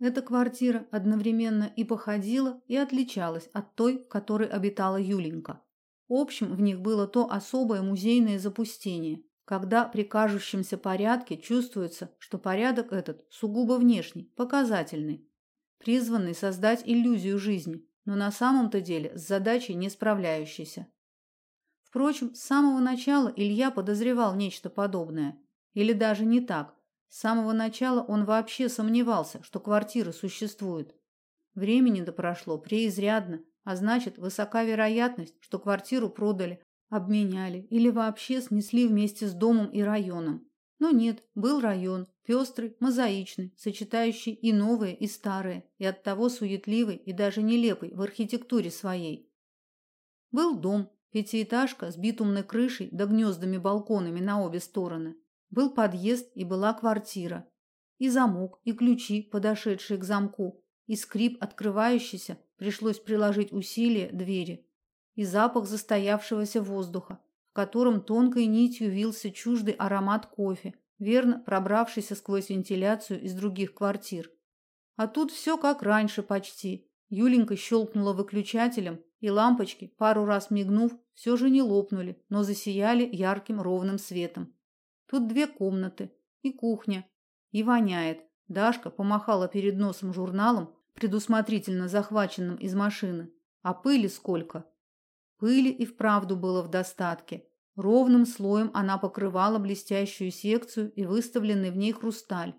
Эта квартира одновременно и походила, и отличалась от той, в которой обитала Юленька. Общим в них было то особое музейное запустение, когда при кажущемся порядке чувствуется, что порядок этот сугубо внешний, показательный, призванный создать иллюзию жизни, но на самом-то деле с задачей не справляющийся. Впрочем, с самого начала Илья подозревал нечто подобное, или даже не так. С самого начала он вообще сомневался, что квартира существует. Времени-то прошло преизрядно, а значит, высока вероятность, что квартиру продали, обменяли или вообще снесли вместе с домом и районом. Но нет, был район, пестрый, мозаичный, сочетающий и новое, и старое, и оттого суетливый и даже нелепый в архитектуре своей. Был дом, пятиэтажка с битумной крышей да гнездами-балконами на обе стороны. Был подъезд и была квартира. И замок, и ключи, подошедшие к замку, и скрип открывающийся, пришлось приложить усилия двери. И запах застоявшегося воздуха, в котором тонкой нитью вился чуждый аромат кофе, верно пробравшийся сквозь вентиляцию из других квартир. А тут все как раньше почти. Юленька щелкнула выключателем, и лампочки, пару раз мигнув, все же не лопнули, но засияли ярким ровным светом. Тут две комнаты и кухня, и воняет. Дашка помахала перед носом журналом, предусмотрительно захваченным из машины. А пыли сколько? Пыли и вправду было в достатке. Ровным слоем она покрывала блестящую секцию и выставленный в ней хрусталь,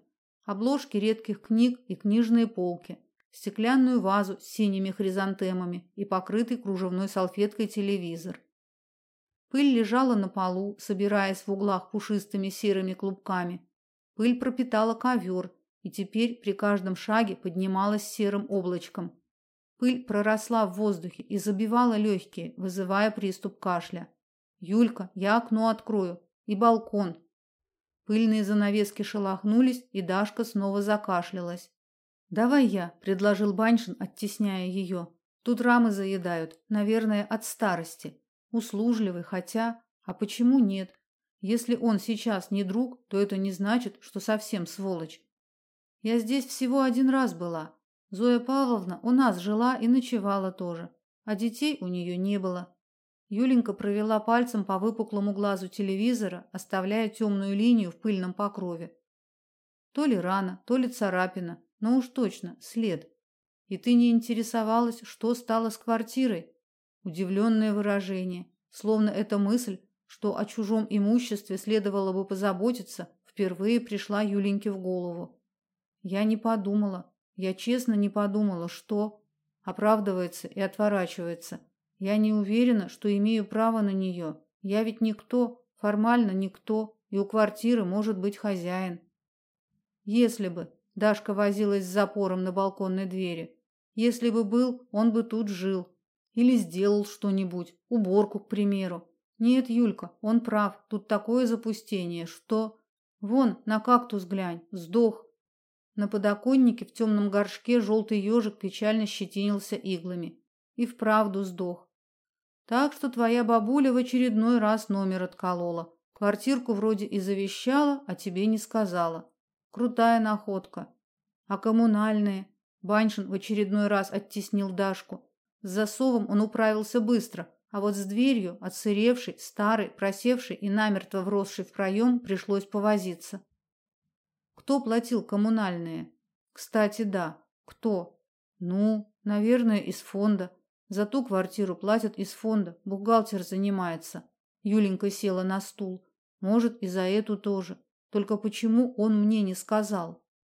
обложки редких книг и книжные полки, стеклянную вазу с синими хризантемами и покрытый кружевной салфеткой телевизор. Пыль лежала на полу, собираясь в углах пушистыми серыми клубками. Пыль пропитала ковер и теперь при каждом шаге поднималась серым облачком. Пыль проросла в воздухе и забивала легкие, вызывая приступ кашля. Юлька, я окно открою и балкон. Пыльные занавески шелохнулись, и Дашка снова закашлялась. Давай я, предложил Баншин, оттесняя ее. Тут рамы заедают, наверное, от старости. Услужливый, хотя, а почему нет? Если он сейчас не друг, то это не значит, что совсем сволочь. Я здесь всего один раз была. Зоя Павловна у нас жила и ночевала тоже, а детей у нее не было. Юленька провела пальцем по выпуклому глазу телевизора, оставляя темную линию в пыльном покрове. То ли рана, то ли царапина, но уж точно след. И ты не интересовалась, что стало с квартирой? Удивленное выражение, словно эта мысль, что о чужом имуществе следовало бы позаботиться, впервые пришла Юленьке в голову. Я не подумала, я честно не подумала, что оправдывается и отворачивается. Я не уверена, что имею право на нее. Я ведь никто, формально никто, и у квартиры может быть хозяин. Если бы Дашка возилась с запором на балконной двери, если бы был, он бы тут жил или сделал что-нибудь, уборку, к примеру. Нет, Юлька, он прав. Тут такое запустение, что вон на кактус глянь, сдох. На подоконнике в темном горшке желтый ежик печально щетинился иглами. И вправду сдох. Так что твоя бабуля в очередной раз номер отколола. Квартирку вроде и завещала, а тебе не сказала. Крутая находка. А коммунальные? Баншин в очередной раз оттеснил Дашку. С засовом он управился быстро, а вот с дверью, отсыревшей, старой, просевшей и намертво вросшей в проем, пришлось повозиться. Кто платил коммунальные? Кстати, да, кто? Ну, наверное, из фонда. За ту квартиру платят из фонда, бухгалтер занимается. Юленька села на стул. Может, и за эту тоже. Только почему он мне не сказал?